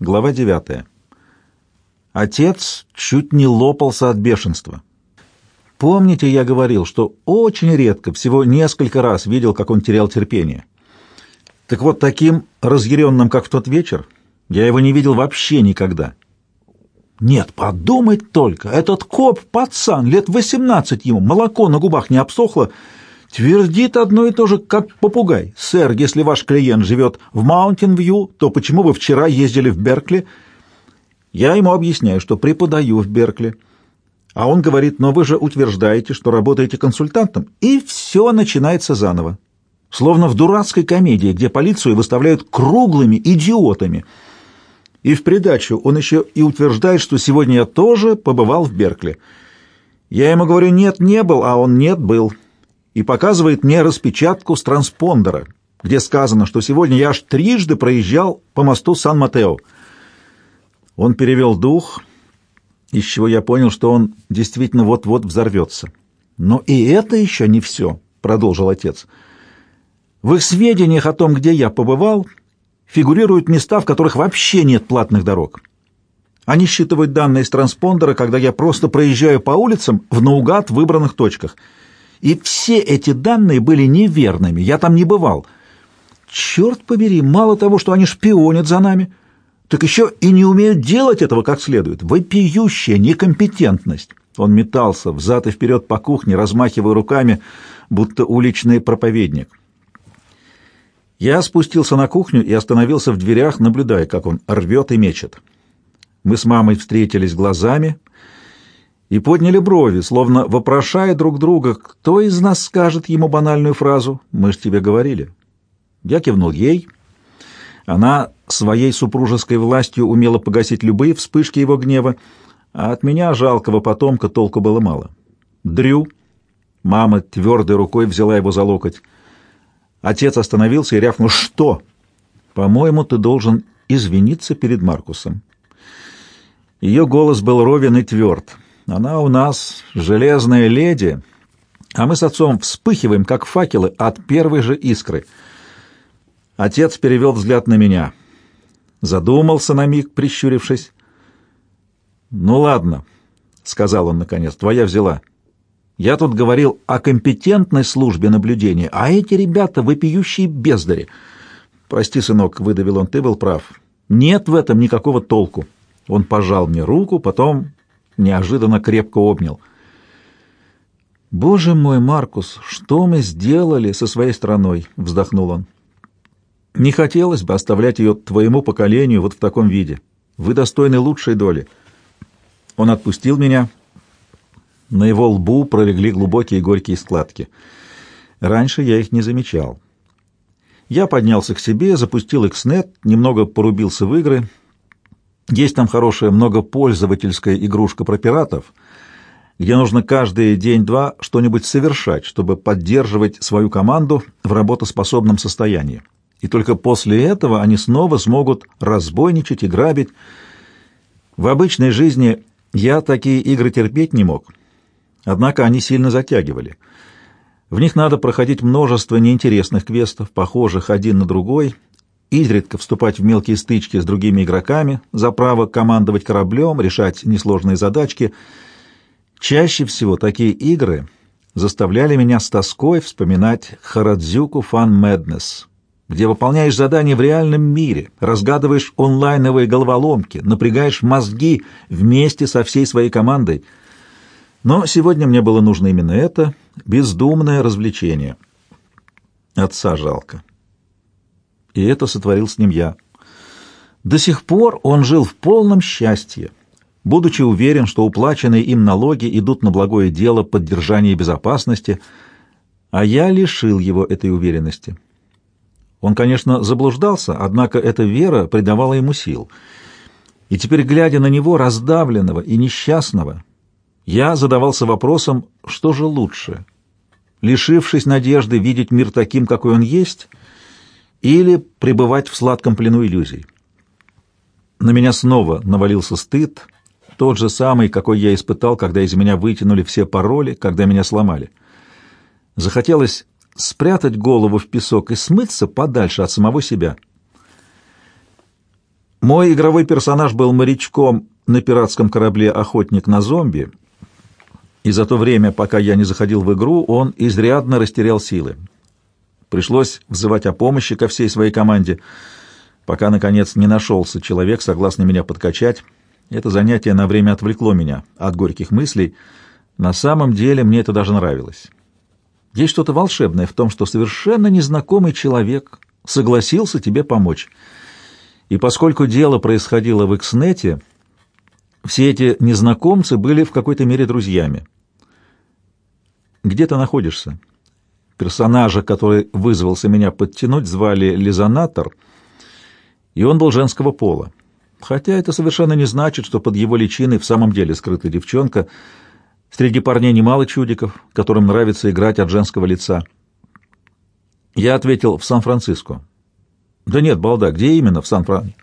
Глава 9. Отец чуть не лопался от бешенства. Помните, я говорил, что очень редко, всего несколько раз видел, как он терял терпение. Так вот, таким разъяренным, как в тот вечер, я его не видел вообще никогда. Нет, подумать только, этот коп, пацан, лет восемнадцать ему, молоко на губах не обсохло, Твердит одно и то же, как попугай. «Сэр, если ваш клиент живет в Маунтин-Вью, то почему вы вчера ездили в Беркли?» Я ему объясняю, что преподаю в Беркли. А он говорит, но вы же утверждаете, что работаете консультантом. И все начинается заново. Словно в дурацкой комедии, где полицию выставляют круглыми идиотами. И в придачу он еще и утверждает, что сегодня я тоже побывал в Беркли. Я ему говорю, нет, не был, а он нет, был и показывает мне распечатку с транспондера, где сказано, что сегодня я аж трижды проезжал по мосту Сан-Матео. Он перевел дух, из чего я понял, что он действительно вот-вот взорвется. «Но и это еще не все», — продолжил отец. «В их сведениях о том, где я побывал, фигурируют места, в которых вообще нет платных дорог. Они считывают данные с транспондера, когда я просто проезжаю по улицам в наугад выбранных точках — и все эти данные были неверными, я там не бывал. Черт побери, мало того, что они шпионят за нами, так еще и не умеют делать этого как следует. Вопиющая некомпетентность. Он метался взад и вперед по кухне, размахивая руками, будто уличный проповедник. Я спустился на кухню и остановился в дверях, наблюдая, как он рвет и мечет. Мы с мамой встретились глазами, и подняли брови, словно вопрошая друг друга, кто из нас скажет ему банальную фразу «Мы ж тебе говорили». Я кивнул ей. Она своей супружеской властью умела погасить любые вспышки его гнева, а от меня, жалкого потомка, толку было мало. «Дрю!» Мама твердой рукой взяла его за локоть. Отец остановился и рявкнул «Что?» «По-моему, ты должен извиниться перед Маркусом». Ее голос был ровен и тверд. Она у нас железная леди, а мы с отцом вспыхиваем, как факелы, от первой же искры. Отец перевел взгляд на меня. Задумался на миг, прищурившись. «Ну ладно», — сказал он наконец, — «твоя взяла. Я тут говорил о компетентной службе наблюдения, а эти ребята — вопиющие бездари. Прости, сынок, — выдавил он, — ты был прав. Нет в этом никакого толку». Он пожал мне руку, потом неожиданно крепко обнял. «Боже мой, Маркус, что мы сделали со своей страной?» — вздохнул он. «Не хотелось бы оставлять ее твоему поколению вот в таком виде. Вы достойны лучшей доли». Он отпустил меня. На его лбу пролегли глубокие горькие складки. Раньше я их не замечал. Я поднялся к себе, запустил Xnet, немного порубился в игры — есть там хорошая многопользовательская игрушка про пиратов, где нужно каждый день-два что-нибудь совершать, чтобы поддерживать свою команду в работоспособном состоянии. И только после этого они снова смогут разбойничать и грабить. В обычной жизни я такие игры терпеть не мог. Однако они сильно затягивали. В них надо проходить множество неинтересных квестов, похожих один на другой — изредка вступать в мелкие стычки с другими игроками за право командовать кораблем, решать несложные задачки. Чаще всего такие игры заставляли меня с тоской вспоминать Харадзюку Фан Мэднес, где выполняешь задания в реальном мире, разгадываешь онлайновые головоломки, напрягаешь мозги вместе со всей своей командой. Но сегодня мне было нужно именно это, бездумное развлечение. Отца жалко и это сотворил с ним я. До сих пор он жил в полном счастье, будучи уверен, что уплаченные им налоги идут на благое дело поддержания безопасности, а я лишил его этой уверенности. Он, конечно, заблуждался, однако эта вера придавала ему сил. И теперь, глядя на него, раздавленного и несчастного, я задавался вопросом, что же лучше — лишившись надежды видеть мир таким, какой он есть, или пребывать в сладком плену иллюзий. На меня снова навалился стыд, тот же самый, какой я испытал, когда из меня вытянули все пароли, когда меня сломали. Захотелось спрятать голову в песок и смыться подальше от самого себя. Мой игровой персонаж был морячком на пиратском корабле «Охотник на зомби», и за то время, пока я не заходил в игру, он изрядно растерял силы. Пришлось взывать о помощи ко всей своей команде, пока, наконец, не нашелся человек, согласный меня подкачать. Это занятие на время отвлекло меня от горьких мыслей. На самом деле мне это даже нравилось. Есть что-то волшебное в том, что совершенно незнакомый человек согласился тебе помочь. И поскольку дело происходило в Икснете, все эти незнакомцы были в какой-то мере друзьями. «Где ты находишься?» Персонажа, который вызвался меня подтянуть, звали Лизонатор, и он был женского пола. Хотя это совершенно не значит, что под его личиной в самом деле скрыта девчонка. Среди парней немало чудиков, которым нравится играть от женского лица. Я ответил, в Сан-Франциско. Да нет, балда, где именно в Сан-Франциско?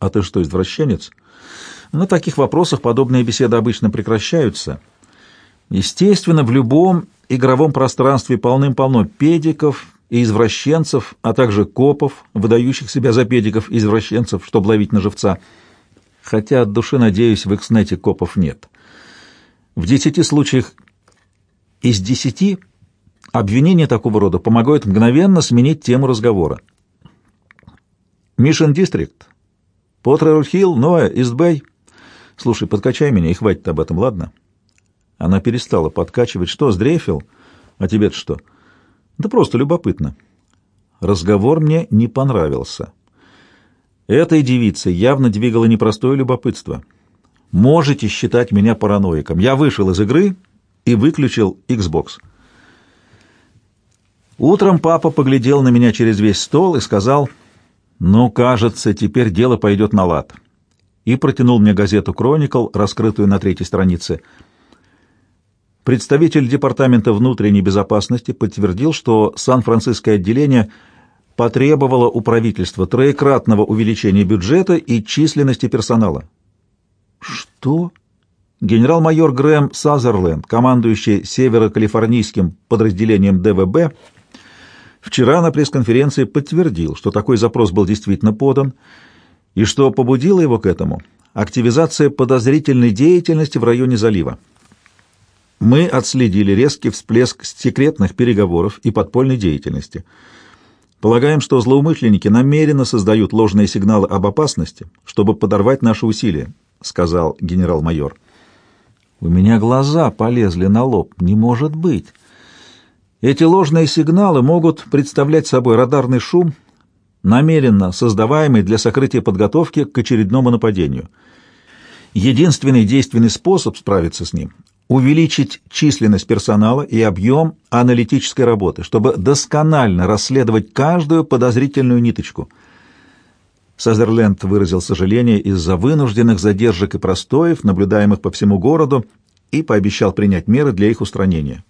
А ты что, извращенец? На таких вопросах подобные беседы обычно прекращаются. Естественно, в любом игровом пространстве полным-полно педиков и извращенцев, а также копов, выдающих себя за педиков и извращенцев, чтобы ловить на живца. Хотя от души, надеюсь, в Экснете копов нет. В десяти случаях из десяти обвинения такого рода помогают мгновенно сменить тему разговора. Мишен Дистрикт, Потрер Хилл, Ноэ, Истбэй. Слушай, подкачай меня и хватит об этом, ладно? Она перестала подкачивать. Что, сдрейфил? А тебе-то что? Да просто любопытно. Разговор мне не понравился. Этой девице явно двигало непростое любопытство. Можете считать меня параноиком. Я вышел из игры и выключил Xbox. Утром папа поглядел на меня через весь стол и сказал, «Ну, кажется, теперь дело пойдет на лад» и протянул мне газету «Кроникл», раскрытую на третьей странице. Представитель Департамента внутренней безопасности подтвердил, что Сан-Франциское отделение потребовало у правительства троекратного увеличения бюджета и численности персонала. Что? Генерал-майор Грэм Сазерленд, командующий северо-калифорнийским подразделением ДВБ, вчера на пресс-конференции подтвердил, что такой запрос был действительно подан, и что побудило его к этому — активизация подозрительной деятельности в районе залива. Мы отследили резкий всплеск секретных переговоров и подпольной деятельности. Полагаем, что злоумышленники намеренно создают ложные сигналы об опасности, чтобы подорвать наши усилия, — сказал генерал-майор. У меня глаза полезли на лоб. Не может быть. Эти ложные сигналы могут представлять собой радарный шум — намеренно создаваемый для сокрытия подготовки к очередному нападению. Единственный действенный способ справиться с ним — увеличить численность персонала и объем аналитической работы, чтобы досконально расследовать каждую подозрительную ниточку. Сазерленд выразил сожаление из-за вынужденных задержек и простоев, наблюдаемых по всему городу, и пообещал принять меры для их устранения.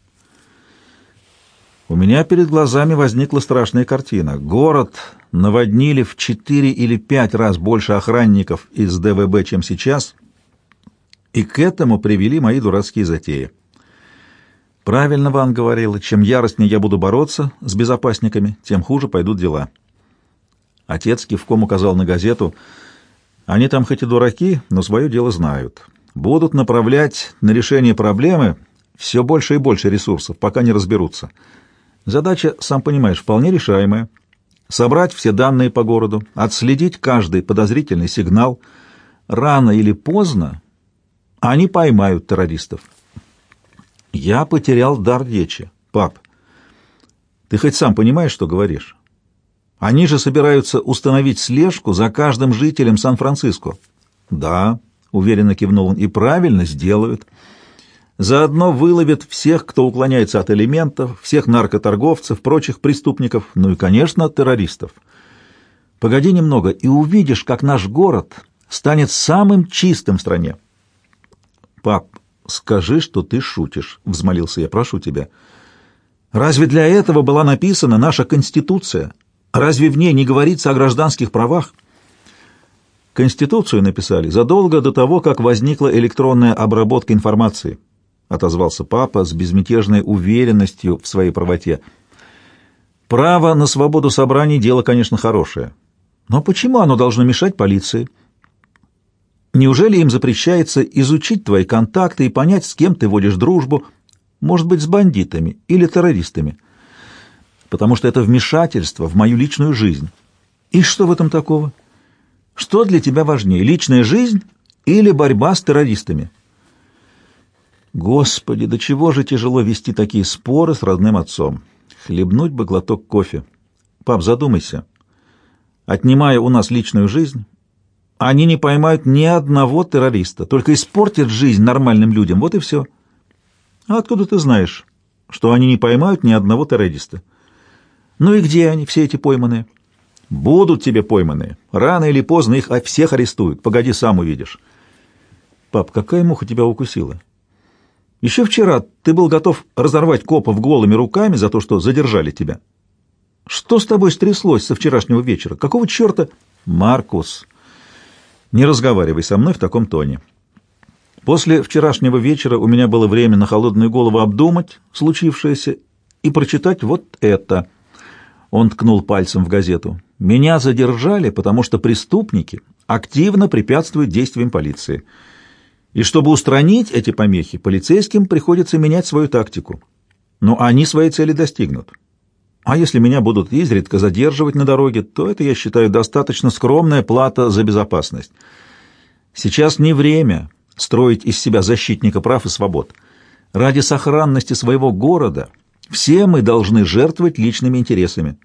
У меня перед глазами возникла страшная картина. Город наводнили в четыре или пять раз больше охранников из ДВБ, чем сейчас, и к этому привели мои дурацкие затеи. Правильно Ван говорила, чем яростнее я буду бороться с безопасниками, тем хуже пойдут дела. Отец кивком указал на газету. Они там хоть и дураки, но свое дело знают. Будут направлять на решение проблемы все больше и больше ресурсов, пока не разберутся. Задача, сам понимаешь, вполне решаемая. Собрать все данные по городу, отследить каждый подозрительный сигнал. Рано или поздно они поймают террористов. Я потерял дар речи. Пап, ты хоть сам понимаешь, что говоришь? Они же собираются установить слежку за каждым жителем Сан-Франциско. Да, уверенно кивнул он, и правильно сделают. Заодно выловят всех, кто уклоняется от элементов, всех наркоторговцев, прочих преступников, ну и, конечно, террористов. Погоди немного, и увидишь, как наш город станет самым чистым в стране. Пап, скажи, что ты шутишь, — взмолился я, — прошу тебя. Разве для этого была написана наша Конституция? Разве в ней не говорится о гражданских правах? Конституцию написали задолго до того, как возникла электронная обработка информации. — отозвался папа с безмятежной уверенностью в своей правоте. «Право на свободу собраний — дело, конечно, хорошее. Но почему оно должно мешать полиции Неужели им запрещается изучить твои контакты и понять, с кем ты водишь дружбу, может быть, с бандитами или террористами? Потому что это вмешательство в мою личную жизнь. И что в этом такого? Что для тебя важнее, личная жизнь или борьба с террористами? Господи, до чего же тяжело вести такие споры с родным отцом. Хлебнуть бы глоток кофе. Пап, задумайся. Отнимая у нас личную жизнь, они не поймают ни одного террориста, только испортят жизнь нормальным людям. Вот и все. А откуда ты знаешь, что они не поймают ни одного террориста? Ну и где они, все эти пойманные? Будут тебе пойманные. Рано или поздно их всех арестуют. Погоди, сам увидишь. Пап, какая муха тебя укусила? Еще вчера ты был готов разорвать копов голыми руками за то, что задержали тебя. Что с тобой стряслось со вчерашнего вечера? Какого черта? Маркус, не разговаривай со мной в таком тоне. После вчерашнего вечера у меня было время на холодную голову обдумать случившееся и прочитать вот это. Он ткнул пальцем в газету. Меня задержали, потому что преступники активно препятствуют действиям полиции. И чтобы устранить эти помехи, полицейским приходится менять свою тактику. Но они своей цели достигнут. А если меня будут изредка задерживать на дороге, то это, я считаю, достаточно скромная плата за безопасность. Сейчас не время строить из себя защитника прав и свобод. Ради сохранности своего города все мы должны жертвовать личными интересами.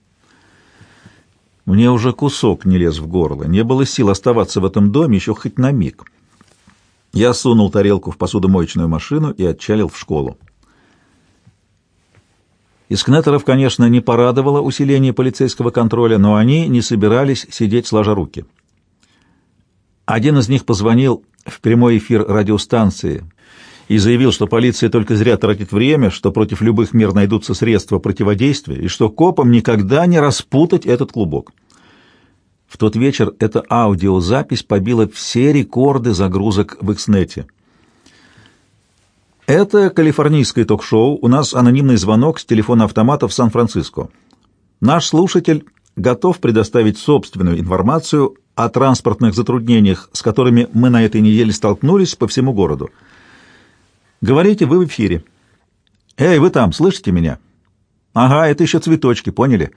Мне уже кусок не лез в горло, не было сил оставаться в этом доме еще хоть на миг. Я сунул тарелку в посудомоечную машину и отчалил в школу. Искнетеров, конечно, не порадовало усиление полицейского контроля, но они не собирались сидеть сложа руки. Один из них позвонил в прямой эфир радиостанции и заявил, что полиция только зря тратит время, что против любых мер найдутся средства противодействия и что копам никогда не распутать этот клубок. В тот вечер эта аудиозапись побила все рекорды загрузок в Икснете — это калифорнийское ток-шоу. У нас анонимный звонок с телефона автомата в Сан-Франциско. Наш слушатель готов предоставить собственную информацию о транспортных затруднениях, с которыми мы на этой неделе столкнулись по всему городу. Говорите вы в эфире. Эй, вы там, слышите меня? Ага, это еще цветочки, поняли?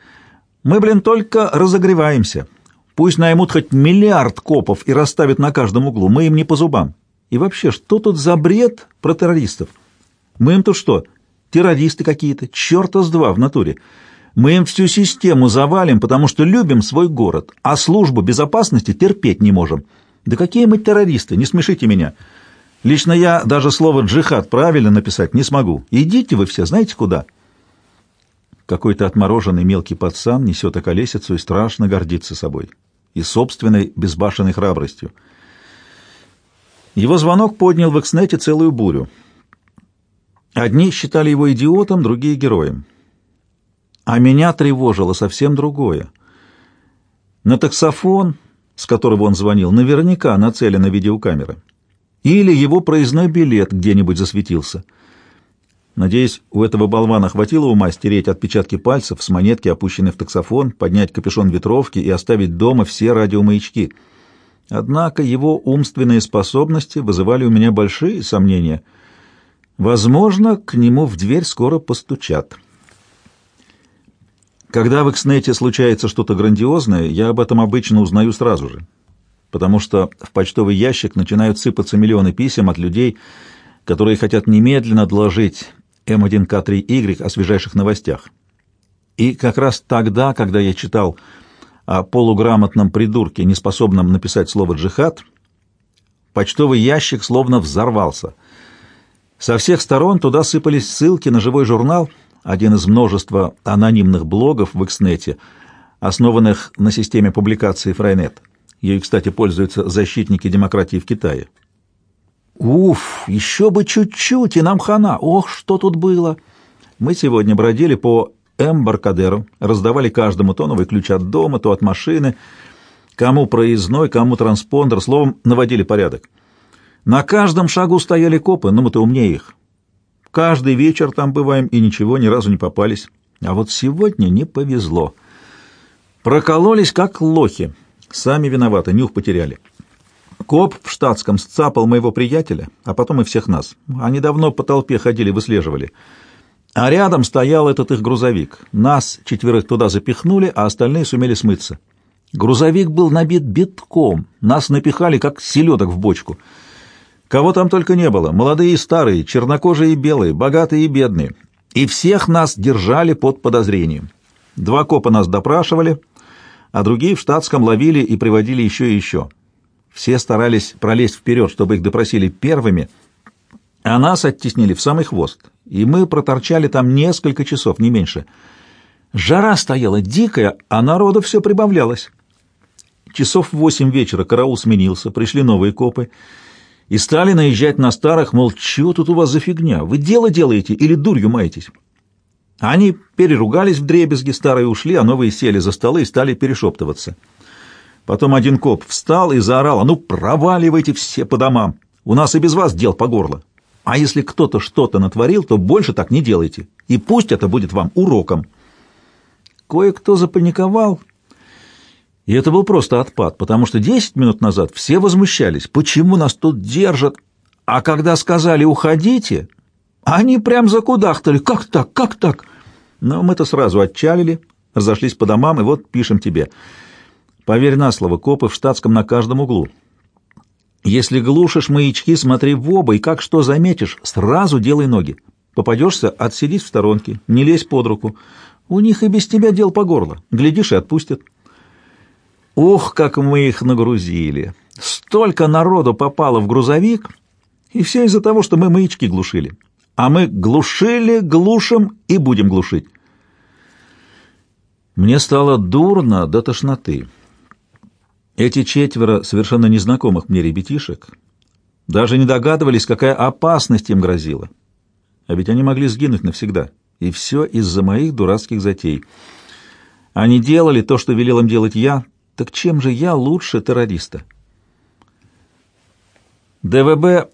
Мы, блин, только разогреваемся. Пусть наймут хоть миллиард копов и расставят на каждом углу, мы им не по зубам. И вообще, что тут за бред про террористов? Мы им тут что, террористы какие-то? Черта с два в натуре. Мы им всю систему завалим, потому что любим свой город, а службу безопасности терпеть не можем. Да какие мы террористы, не смешите меня. Лично я даже слово «джихад» правильно написать не смогу. Идите вы все, знаете куда? Какой-то отмороженный мелкий пацан несет околесицу и страшно гордится собой и собственной безбашенной храбростью. Его звонок поднял в Экснете целую бурю. Одни считали его идиотом, другие — героем. А меня тревожило совсем другое. На таксофон, с которого он звонил, наверняка нацелена видеокамера. Или его проездной билет где-нибудь засветился. Надеюсь, у этого болвана хватило ума стереть отпечатки пальцев с монетки, опущенной в таксофон, поднять капюшон ветровки и оставить дома все радиомаячки — Однако его умственные способности вызывали у меня большие сомнения. Возможно, к нему в дверь скоро постучат. Когда в Экснете случается что-то грандиозное, я об этом обычно узнаю сразу же, потому что в почтовый ящик начинают сыпаться миллионы писем от людей, которые хотят немедленно доложить М1К3Y о свежайших новостях. И как раз тогда, когда я читал о полуграмотном придурке, неспособном написать слово «джихад», почтовый ящик словно взорвался. Со всех сторон туда сыпались ссылки на живой журнал, один из множества анонимных блогов в Икснете, основанных на системе публикации Фрайнет. Ею, кстати, пользуются защитники демократии в Китае. Уф, еще бы чуть-чуть, и нам хана. Ох, что тут было! Мы сегодня бродили по Эмбаркадеру, раздавали каждому то новый ключ от дома, то от машины, кому проездной, кому транспондер, словом, наводили порядок. На каждом шагу стояли копы, но мы-то умнее их. Каждый вечер там бываем и ничего, ни разу не попались. А вот сегодня не повезло. Прокололись, как лохи. Сами виноваты, нюх потеряли. Коп в штатском сцапал моего приятеля, а потом и всех нас. Они давно по толпе ходили, выслеживали. А рядом стоял этот их грузовик. Нас четверых туда запихнули, а остальные сумели смыться. Грузовик был набит битком. Нас напихали, как селедок в бочку. Кого там только не было. Молодые и старые, чернокожие и белые, богатые и бедные. И всех нас держали под подозрением. Два копа нас допрашивали, а другие в штатском ловили и приводили еще и еще. Все старались пролезть вперед, чтобы их допросили первыми, а нас оттеснили в самый хвост, и мы проторчали там несколько часов, не меньше. Жара стояла дикая, а народу все прибавлялось. Часов в восемь вечера караул сменился, пришли новые копы и стали наезжать на старых, мол, что тут у вас за фигня, вы дело делаете или дурью маетесь? Они переругались в дребезги, старые ушли, а новые сели за столы и стали перешептываться. Потом один коп встал и заорал, «А ну проваливайте все по домам, у нас и без вас дел по горло. А если кто-то что-то натворил, то больше так не делайте, и пусть это будет вам уроком». Кое-кто запаниковал, и это был просто отпад, потому что десять минут назад все возмущались, почему нас тут держат, а когда сказали «уходите», они прям закудахтали, «как так, как так?». Но мы-то сразу отчалили, разошлись по домам, и вот пишем тебе – Поверь на слово, копы в штатском на каждом углу. Если глушишь маячки, смотри в оба, и как что заметишь, сразу делай ноги. Попадешься, отсидись в сторонке, не лезь под руку. У них и без тебя дел по горло. Глядишь и отпустят. Ох, как мы их нагрузили! Столько народу попало в грузовик, и все из-за того, что мы маячки глушили. А мы глушили, глушим и будем глушить. Мне стало дурно до тошноты. Эти четверо совершенно незнакомых мне ребятишек даже не догадывались, какая опасность им грозила. А ведь они могли сгинуть навсегда. И все из-за моих дурацких затей. Они делали то, что велел им делать я. Так чем же я лучше террориста? ДВБ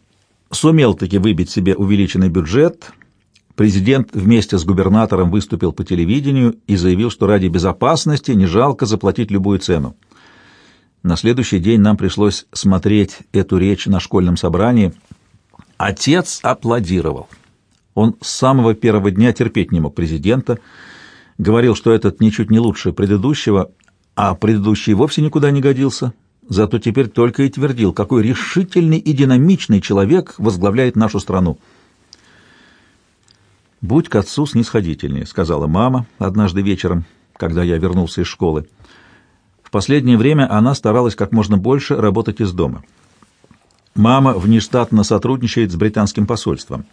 сумел таки выбить себе увеличенный бюджет. Президент вместе с губернатором выступил по телевидению и заявил, что ради безопасности не жалко заплатить любую цену. На следующий день нам пришлось смотреть эту речь на школьном собрании. Отец аплодировал. Он с самого первого дня терпеть не мог президента, говорил, что этот ничуть не лучше предыдущего, а предыдущий вовсе никуда не годился. Зато теперь только и твердил, какой решительный и динамичный человек возглавляет нашу страну. «Будь к отцу снисходительнее», — сказала мама однажды вечером, когда я вернулся из школы последнее время она старалась как можно больше работать из дома. Мама внештатно сотрудничает с британским посольством.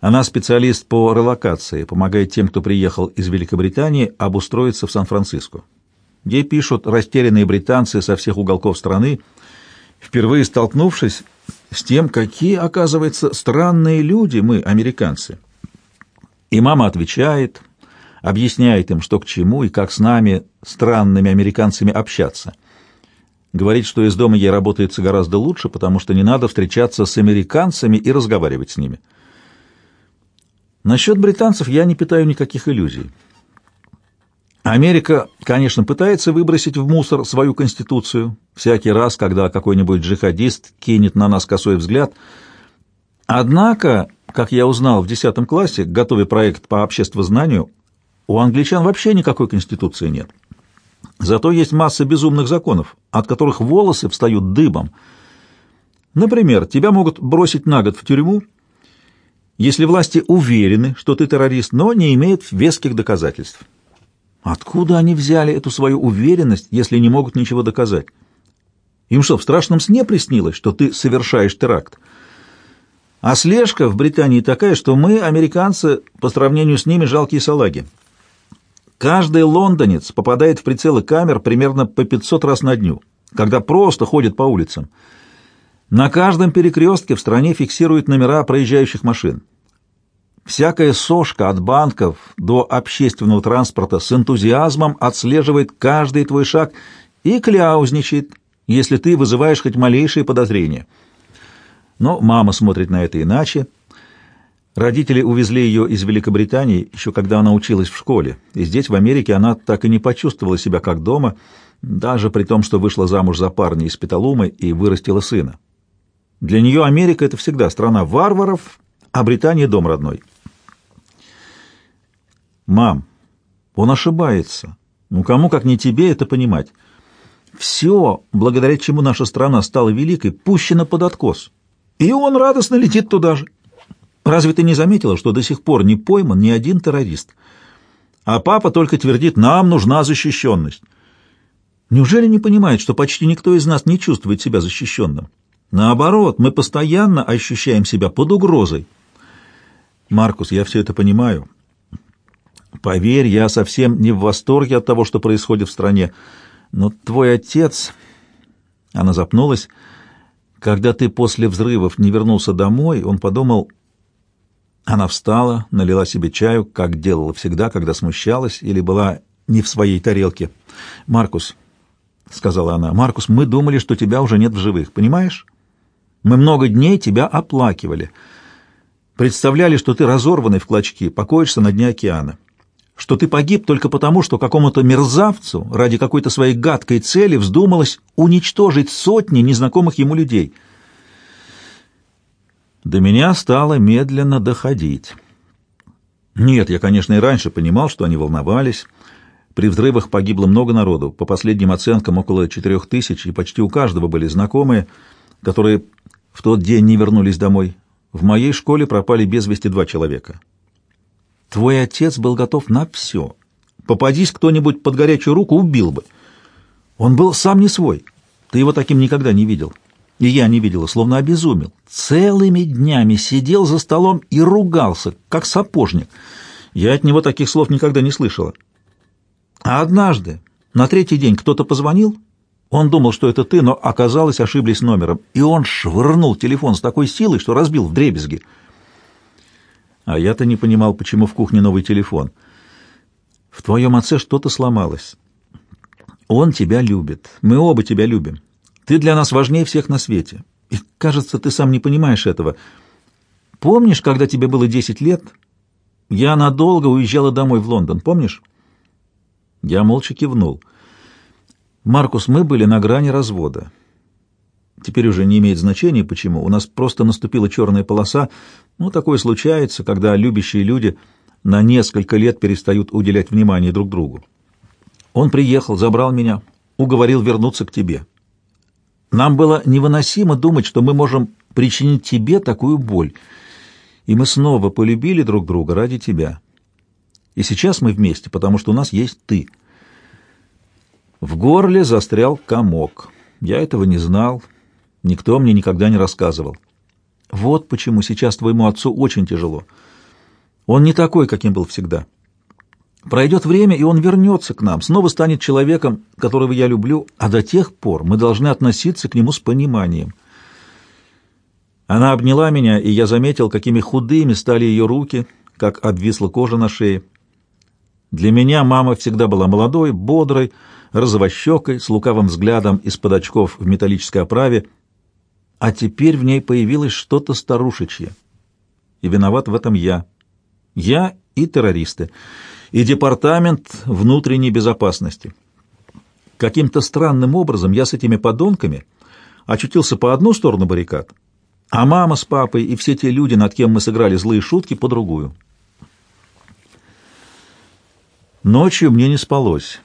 Она специалист по релокации, помогает тем, кто приехал из Великобритании, обустроиться в Сан-Франциско. Ей пишут растерянные британцы со всех уголков страны, впервые столкнувшись с тем, какие, оказывается, странные люди мы, американцы. И мама отвечает, объясняет им, что к чему и как с нами, странными американцами, общаться. Говорит, что из дома ей работается гораздо лучше, потому что не надо встречаться с американцами и разговаривать с ними. Насчет британцев я не питаю никаких иллюзий. Америка, конечно, пытается выбросить в мусор свою конституцию всякий раз, когда какой-нибудь джихадист кинет на нас косой взгляд. Однако, как я узнал в 10 классе, готовя проект по обществознанию, у англичан вообще никакой конституции нет. Зато есть масса безумных законов, от которых волосы встают дыбом. Например, тебя могут бросить на год в тюрьму, если власти уверены, что ты террорист, но не имеют веских доказательств. Откуда они взяли эту свою уверенность, если не могут ничего доказать? Им что, в страшном сне приснилось, что ты совершаешь теракт? А слежка в Британии такая, что мы, американцы, по сравнению с ними жалкие салаги. Каждый лондонец попадает в прицелы камер примерно по 500 раз на дню, когда просто ходит по улицам. На каждом перекрестке в стране фиксируют номера проезжающих машин. Всякая сошка от банков до общественного транспорта с энтузиазмом отслеживает каждый твой шаг и кляузничает, если ты вызываешь хоть малейшие подозрения. Но мама смотрит на это иначе – Родители увезли ее из Великобритании еще когда она училась в школе, и здесь, в Америке, она так и не почувствовала себя как дома, даже при том, что вышла замуж за парня из Петалумы и вырастила сына. Для нее Америка — это всегда страна варваров, а Британия — дом родной. Мам, он ошибается. Ну, кому, как не тебе, это понимать. Все, благодаря чему наша страна стала великой, пущено под откос. И он радостно летит туда же. Разве ты не заметила, что до сих пор не пойман ни один террорист? А папа только твердит, нам нужна защищенность. Неужели не понимает, что почти никто из нас не чувствует себя защищенным? Наоборот, мы постоянно ощущаем себя под угрозой. Маркус, я все это понимаю. Поверь, я совсем не в восторге от того, что происходит в стране. Но твой отец... Она запнулась. Когда ты после взрывов не вернулся домой, он подумал... Она встала, налила себе чаю, как делала всегда, когда смущалась или была не в своей тарелке. «Маркус», — сказала она, — «Маркус, мы думали, что тебя уже нет в живых, понимаешь? Мы много дней тебя оплакивали. Представляли, что ты разорванный в клочки, покоишься на дне океана что ты погиб только потому, что какому-то мерзавцу ради какой-то своей гадкой цели вздумалось уничтожить сотни незнакомых ему людей. До меня стало медленно доходить. Нет, я, конечно, и раньше понимал, что они волновались. При взрывах погибло много народу, по последним оценкам около четырех тысяч, и почти у каждого были знакомые, которые в тот день не вернулись домой. В моей школе пропали без вести два человека. Твой отец был готов на все. Попадись кто-нибудь под горячую руку, убил бы. Он был сам не свой. Ты его таким никогда не видел. И я не видела, словно обезумел. Целыми днями сидел за столом и ругался, как сапожник. Я от него таких слов никогда не слышала. А однажды, на третий день, кто-то позвонил. Он думал, что это ты, но оказалось, ошиблись номером. И он швырнул телефон с такой силой, что разбил в дребезги. А я-то не понимал, почему в кухне новый телефон. В твоем отце что-то сломалось. Он тебя любит. Мы оба тебя любим. Ты для нас важнее всех на свете. И, кажется, ты сам не понимаешь этого. Помнишь, когда тебе было десять лет, я надолго уезжала домой в Лондон, помнишь? Я молча кивнул. Маркус, мы были на грани развода. Теперь уже не имеет значения, почему. У нас просто наступила черная полоса. Ну, такое случается, когда любящие люди на несколько лет перестают уделять внимание друг другу. Он приехал, забрал меня, уговорил вернуться к тебе. Нам было невыносимо думать, что мы можем причинить тебе такую боль. И мы снова полюбили друг друга ради тебя. И сейчас мы вместе, потому что у нас есть ты. В горле застрял комок. Я этого не знал. Никто мне никогда не рассказывал. Вот почему сейчас твоему отцу очень тяжело. Он не такой, каким был всегда. Пройдет время, и он вернется к нам, снова станет человеком, которого я люблю, а до тех пор мы должны относиться к нему с пониманием. Она обняла меня, и я заметил, какими худыми стали ее руки, как обвисла кожа на шее. Для меня мама всегда была молодой, бодрой, розовощекой, с лукавым взглядом из-под очков в металлической оправе — а теперь в ней появилось что-то старушечье. И виноват в этом я. Я и террористы, и департамент внутренней безопасности. Каким-то странным образом я с этими подонками очутился по одну сторону баррикад, а мама с папой и все те люди, над кем мы сыграли злые шутки, по другую. Ночью мне не спалось.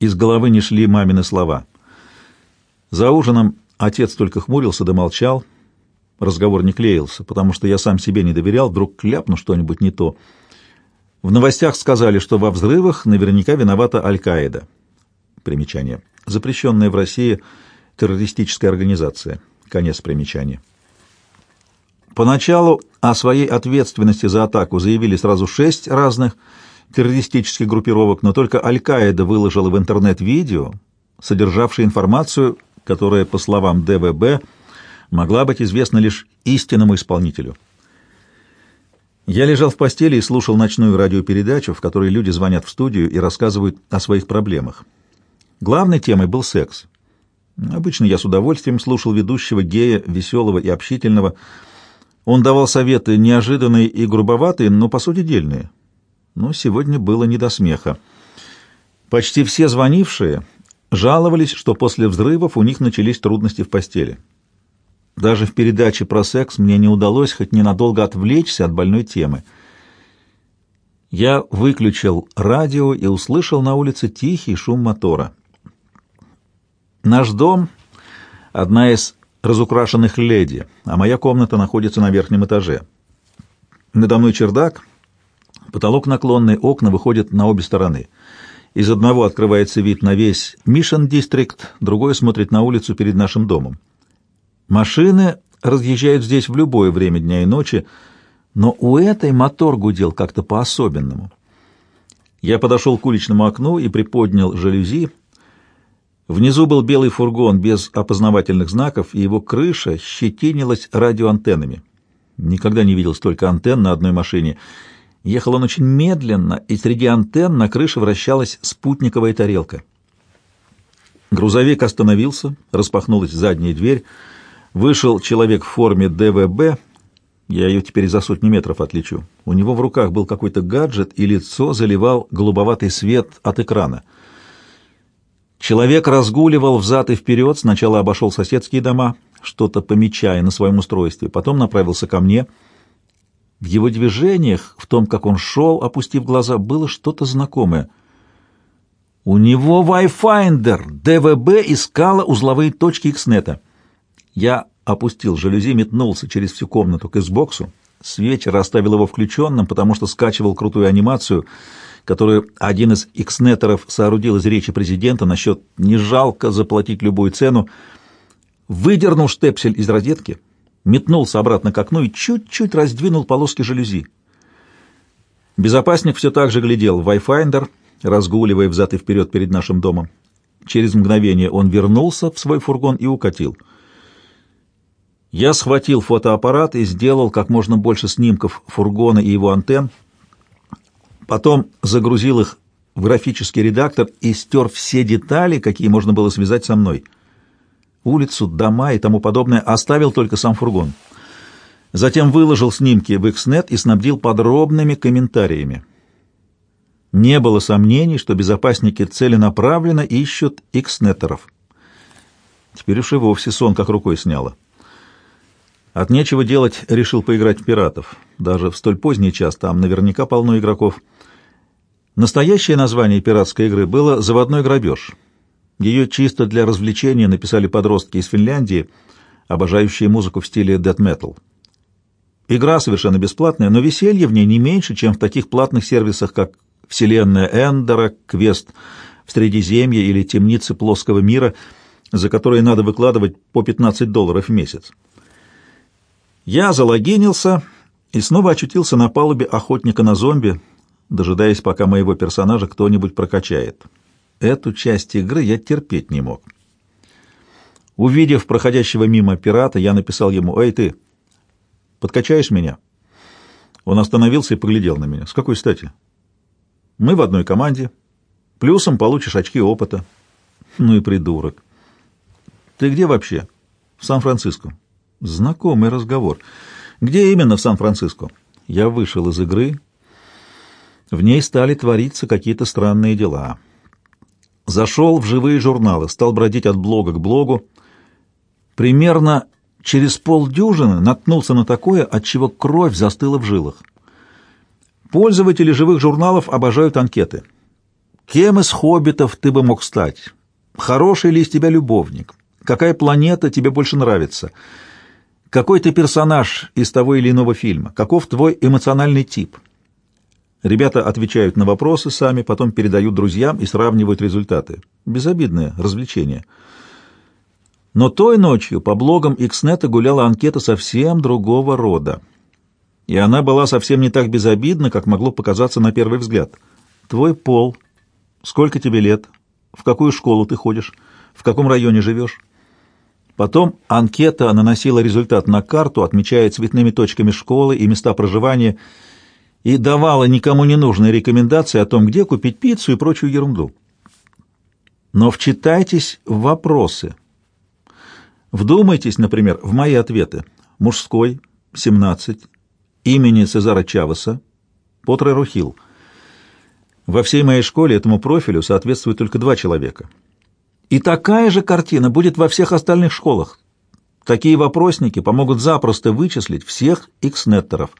Из головы не шли мамины слова. За ужином Отец только хмурился да молчал. Разговор не клеился, потому что я сам себе не доверял, вдруг кляпну что-нибудь не то. В новостях сказали, что во взрывах наверняка виновата Аль-Каида. Примечание. Запрещенная в России террористическая организация. Конец примечания. Поначалу о своей ответственности за атаку заявили сразу шесть разных террористических группировок, но только Аль-Каида выложила в интернет видео, содержавшее информацию, которая, по словам ДВБ, могла быть известна лишь истинному исполнителю. Я лежал в постели и слушал ночную радиопередачу, в которой люди звонят в студию и рассказывают о своих проблемах. Главной темой был секс. Обычно я с удовольствием слушал ведущего гея, веселого и общительного. Он давал советы неожиданные и грубоватые, но по сути дельные. Но сегодня было не до смеха. Почти все звонившие жаловались, что после взрывов у них начались трудности в постели. Даже в передаче про секс мне не удалось хоть ненадолго отвлечься от больной темы. Я выключил радио и услышал на улице тихий шум мотора. Наш дом — одна из разукрашенных леди, а моя комната находится на верхнем этаже. Надо мной чердак, потолок наклонный, окна выходят на обе стороны. Из одного открывается вид на весь Мишен-дистрикт, другой смотрит на улицу перед нашим домом. Машины разъезжают здесь в любое время дня и ночи, но у этой мотор гудел как-то по-особенному. Я подошел к уличному окну и приподнял жалюзи. Внизу был белый фургон без опознавательных знаков, и его крыша щетинилась радиоантеннами. Никогда не видел столько антенн на одной машине. Ехал он очень медленно, и среди антенн на крыше вращалась спутниковая тарелка. Грузовик остановился, распахнулась задняя дверь, Вышел человек в форме ДВБ, я ее теперь за сотни метров отличу. У него в руках был какой-то гаджет, и лицо заливал голубоватый свет от экрана. Человек разгуливал взад и вперед, сначала обошел соседские дома, что-то помечая на своем устройстве, потом направился ко мне. В его движениях, в том, как он шел, опустив глаза, было что-то знакомое. У него Wi-Finder, ДВБ искала узловые точки Xnet. Я опустил жалюзи, метнулся через всю комнату к Xbox. С вечера оставил его включенным, потому что скачивал крутую анимацию, которую один из икснетеров соорудил из речи президента насчет «не жалко заплатить любую цену», выдернул штепсель из розетки, метнулся обратно к окну и чуть-чуть раздвинул полоски жалюзи. Безопасник все так же глядел в Wi-Finder, разгуливая взад и вперед перед нашим домом. Через мгновение он вернулся в свой фургон и укатил — я схватил фотоаппарат и сделал как можно больше снимков фургона и его антенн, потом загрузил их в графический редактор и стер все детали, какие можно было связать со мной. Улицу, дома и тому подобное оставил только сам фургон. Затем выложил снимки в Xnet и снабдил подробными комментариями. Не было сомнений, что безопасники целенаправленно ищут икснетеров. Теперь уж и вовсе сон как рукой сняло. От нечего делать решил поиграть в пиратов. Даже в столь поздний час там наверняка полно игроков. Настоящее название пиратской игры было «Заводной грабеж». Ее чисто для развлечения написали подростки из Финляндии, обожающие музыку в стиле metal. Игра совершенно бесплатная, но веселье в ней не меньше, чем в таких платных сервисах, как «Вселенная Эндера», «Квест в Средиземье» или «Темницы плоского мира», за которые надо выкладывать по 15 долларов в месяц. Я залогинился и снова очутился на палубе охотника на зомби, дожидаясь, пока моего персонажа кто-нибудь прокачает. Эту часть игры я терпеть не мог. Увидев проходящего мимо пирата, я написал ему «Эй, ты, подкачаешь меня?» Он остановился и поглядел на меня. «С какой стати?» «Мы в одной команде. Плюсом получишь очки опыта». «Ну и придурок». «Ты где вообще?» «В Сан-Франциско». Знакомый разговор. Где именно в Сан-Франциско? Я вышел из игры. В ней стали твориться какие-то странные дела. Зашел в живые журналы, стал бродить от блога к блогу. Примерно через полдюжины наткнулся на такое, от чего кровь застыла в жилах. Пользователи живых журналов обожают анкеты. Кем из хоббитов ты бы мог стать? Хороший ли из тебя любовник? Какая планета тебе больше нравится? — какой ты персонаж из того или иного фильма? Каков твой эмоциональный тип? Ребята отвечают на вопросы сами, потом передают друзьям и сравнивают результаты. Безобидное развлечение. Но той ночью по блогам Икснета гуляла анкета совсем другого рода. И она была совсем не так безобидна, как могло показаться на первый взгляд. Твой пол, сколько тебе лет, в какую школу ты ходишь, в каком районе живешь, Потом анкета наносила результат на карту, отмечая цветными точками школы и места проживания, и давала никому не нужные рекомендации о том, где купить пиццу и прочую ерунду. Но вчитайтесь в вопросы. Вдумайтесь, например, в мои ответы. Мужской, 17, имени Цезара Чавеса, Потре Рухил. Во всей моей школе этому профилю соответствует только два человека — И такая же картина будет во всех остальных школах. Такие вопросники помогут запросто вычислить всех икснеттеров.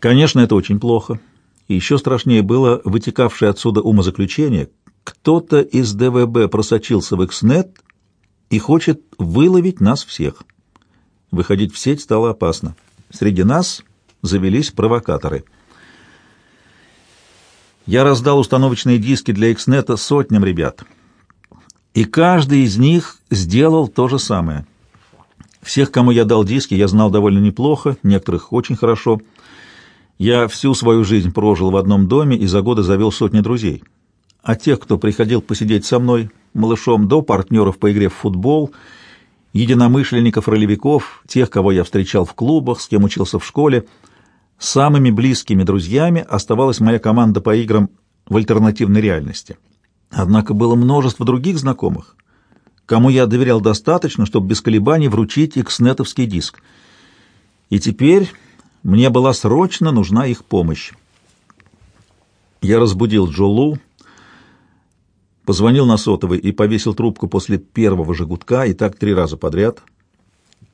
Конечно, это очень плохо. И еще страшнее было вытекавшее отсюда умозаключение. Кто-то из ДВБ просочился в Икснет и хочет выловить нас всех. Выходить в сеть стало опасно. Среди нас завелись провокаторы. Я раздал установочные диски для Икснета сотням ребят. И каждый из них сделал то же самое. Всех, кому я дал диски, я знал довольно неплохо, некоторых очень хорошо — я всю свою жизнь прожил в одном доме и за годы завел сотни друзей. А тех, кто приходил посидеть со мной, малышом, до партнеров по игре в футбол, единомышленников, ролевиков, тех, кого я встречал в клубах, с кем учился в школе, самыми близкими друзьями оставалась моя команда по играм в альтернативной реальности. Однако было множество других знакомых, кому я доверял достаточно, чтобы без колебаний вручить икснетовский диск. И теперь мне была срочно нужна их помощь. Я разбудил Джолу, позвонил на сотовый и повесил трубку после первого же гудка, и так три раза подряд.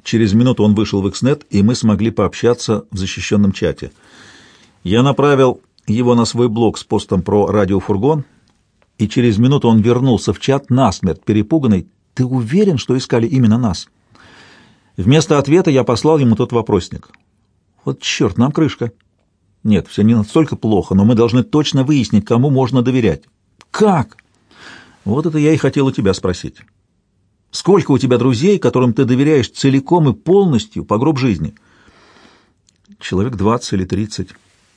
Через минуту он вышел в Икснет, и мы смогли пообщаться в защищенном чате. Я направил его на свой блог с постом про радиофургон, и через минуту он вернулся в чат насмерть, перепуганный. «Ты уверен, что искали именно нас?» Вместо ответа я послал ему тот вопросник. Вот черт, нам крышка. Нет, все не настолько плохо, но мы должны точно выяснить, кому можно доверять. Как? Вот это я и хотел у тебя спросить. Сколько у тебя друзей, которым ты доверяешь целиком и полностью по гроб жизни? Человек двадцать или тридцать.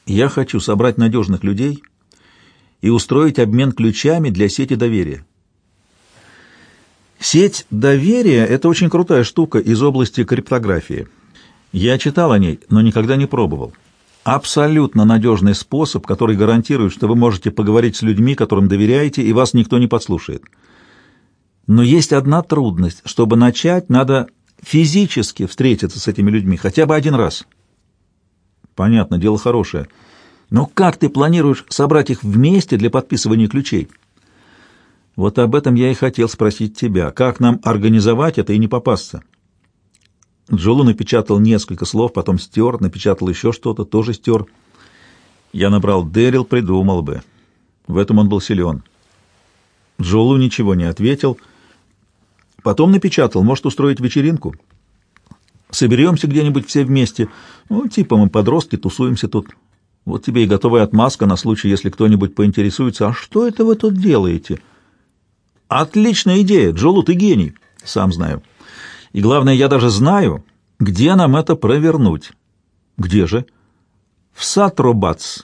Я хочу собрать надежных людей и устроить обмен ключами для сети доверия. Сеть доверия — это очень крутая штука из области криптографии. Я читал о ней, но никогда не пробовал. Абсолютно надежный способ, который гарантирует, что вы можете поговорить с людьми, которым доверяете, и вас никто не подслушает. Но есть одна трудность. Чтобы начать, надо физически встретиться с этими людьми хотя бы один раз. Понятно, дело хорошее. Но как ты планируешь собрать их вместе для подписывания ключей? Вот об этом я и хотел спросить тебя. Как нам организовать это и не попасться? Джолу напечатал несколько слов, потом стер, напечатал еще что-то, тоже стер. Я набрал «Дэрил придумал бы». В этом он был силен. Джолу ничего не ответил. Потом напечатал, может устроить вечеринку. Соберемся где-нибудь все вместе. Ну, типа мы подростки, тусуемся тут. Вот тебе и готовая отмазка на случай, если кто-нибудь поинтересуется, а что это вы тут делаете? Отличная идея, Джолу, ты гений. Сам знаю. И главное, я даже знаю, где нам это провернуть. Где же? В Сатробац.